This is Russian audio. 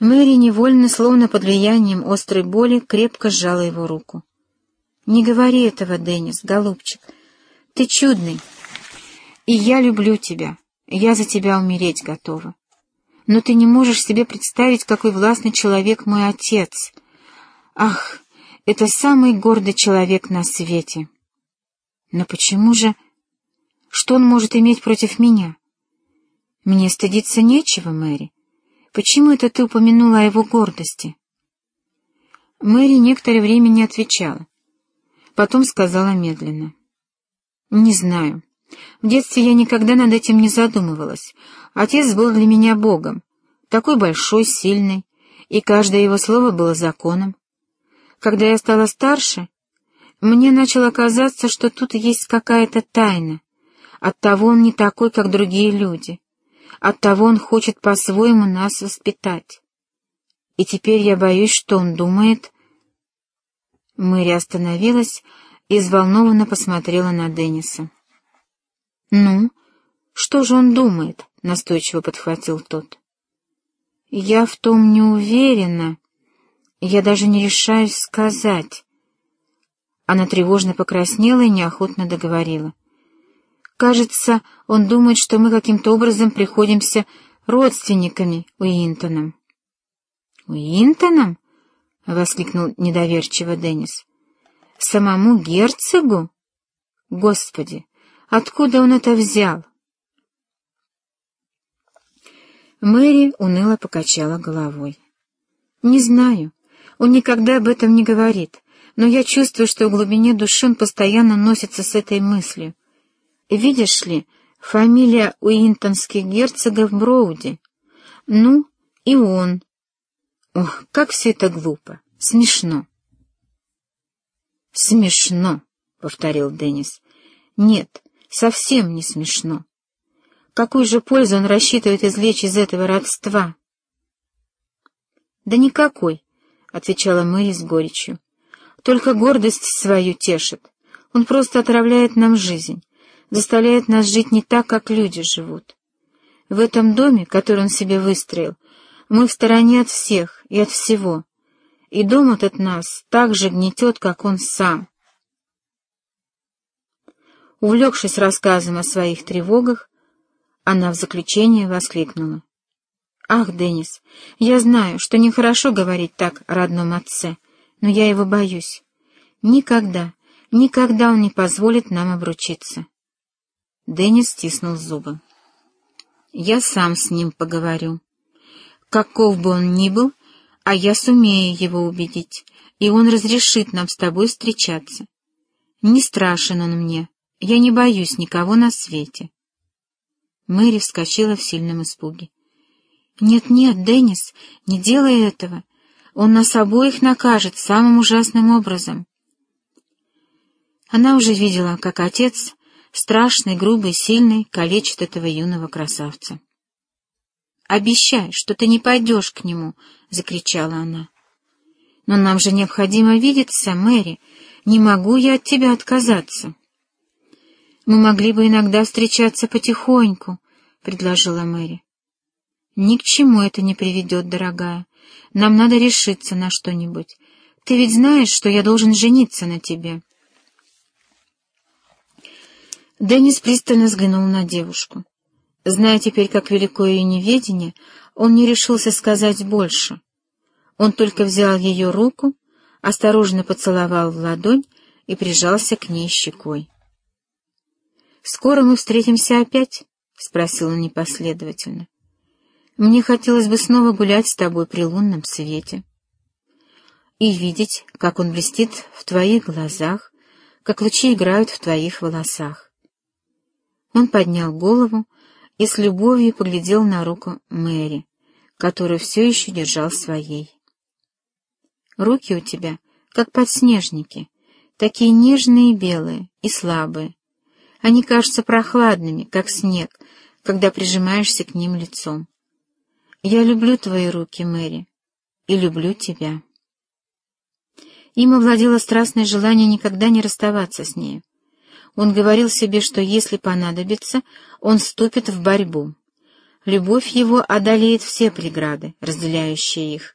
Мэри невольно, словно под влиянием острой боли, крепко сжала его руку. «Не говори этого, Деннис, голубчик. Ты чудный. И я люблю тебя. Я за тебя умереть готова. Но ты не можешь себе представить, какой властный человек мой отец. Ах, это самый гордый человек на свете. Но почему же... Что он может иметь против меня? Мне стыдиться нечего, Мэри. Почему это ты упомянула о его гордости?» Мэри некоторое время не отвечала. Потом сказала медленно. «Не знаю. В детстве я никогда над этим не задумывалась. Отец был для меня Богом, такой большой, сильный, и каждое его слово было законом. Когда я стала старше, мне начало казаться, что тут есть какая-то тайна. Оттого он не такой, как другие люди. Оттого он хочет по-своему нас воспитать. И теперь я боюсь, что он думает... Мэри остановилась и взволнованно посмотрела на Денниса. «Ну, что же он думает?» — настойчиво подхватил тот. «Я в том не уверена. Я даже не решаюсь сказать». Она тревожно покраснела и неохотно договорила. Кажется, он думает, что мы каким-то образом приходимся родственниками Уинтоном. «Уинтоном?» — воскликнул недоверчиво Деннис. «Самому герцогу? Господи, откуда он это взял?» Мэри уныло покачала головой. «Не знаю. Он никогда об этом не говорит, но я чувствую, что в глубине души он постоянно носится с этой мыслью. Видишь ли, фамилия уинтонских герцогов Броуди. Ну, и он. Ох, как все это глупо, смешно. Смешно, — повторил Деннис. Нет, совсем не смешно. Какую же пользу он рассчитывает извлечь из этого родства? Да никакой, — отвечала Мэри с горечью. Только гордость свою тешит. Он просто отравляет нам жизнь заставляет нас жить не так, как люди живут. В этом доме, который он себе выстроил, мы в стороне от всех и от всего, и дом этот нас так же гнетет, как он сам. Увлекшись рассказом о своих тревогах, она в заключение воскликнула. «Ах, Деннис, я знаю, что нехорошо говорить так о родном отце, но я его боюсь. Никогда, никогда он не позволит нам обручиться». Деннис стиснул зубы. «Я сам с ним поговорю. Каков бы он ни был, а я сумею его убедить, и он разрешит нам с тобой встречаться. Не страшен он мне, я не боюсь никого на свете». Мэри вскочила в сильном испуге. «Нет-нет, Деннис, не делай этого. Он нас обоих накажет самым ужасным образом». Она уже видела, как отец страшный, грубый, сильный, калечит этого юного красавца. «Обещай, что ты не пойдешь к нему!» — закричала она. «Но нам же необходимо видеться, Мэри. Не могу я от тебя отказаться». «Мы могли бы иногда встречаться потихоньку», — предложила Мэри. «Ни к чему это не приведет, дорогая. Нам надо решиться на что-нибудь. Ты ведь знаешь, что я должен жениться на тебе». Деннис пристально взглянул на девушку. Зная теперь, как велико ее неведение, он не решился сказать больше. Он только взял ее руку, осторожно поцеловал в ладонь и прижался к ней щекой. «Скоро мы встретимся опять?» — спросил он непоследовательно. «Мне хотелось бы снова гулять с тобой при лунном свете и видеть, как он блестит в твоих глазах, как лучи играют в твоих волосах. Он поднял голову и с любовью поглядел на руку Мэри, которую все еще держал своей. «Руки у тебя, как подснежники, такие нежные и белые, и слабые. Они кажутся прохладными, как снег, когда прижимаешься к ним лицом. Я люблю твои руки, Мэри, и люблю тебя». Им овладело страстное желание никогда не расставаться с нею. Он говорил себе, что если понадобится, он вступит в борьбу. Любовь его одолеет все преграды, разделяющие их.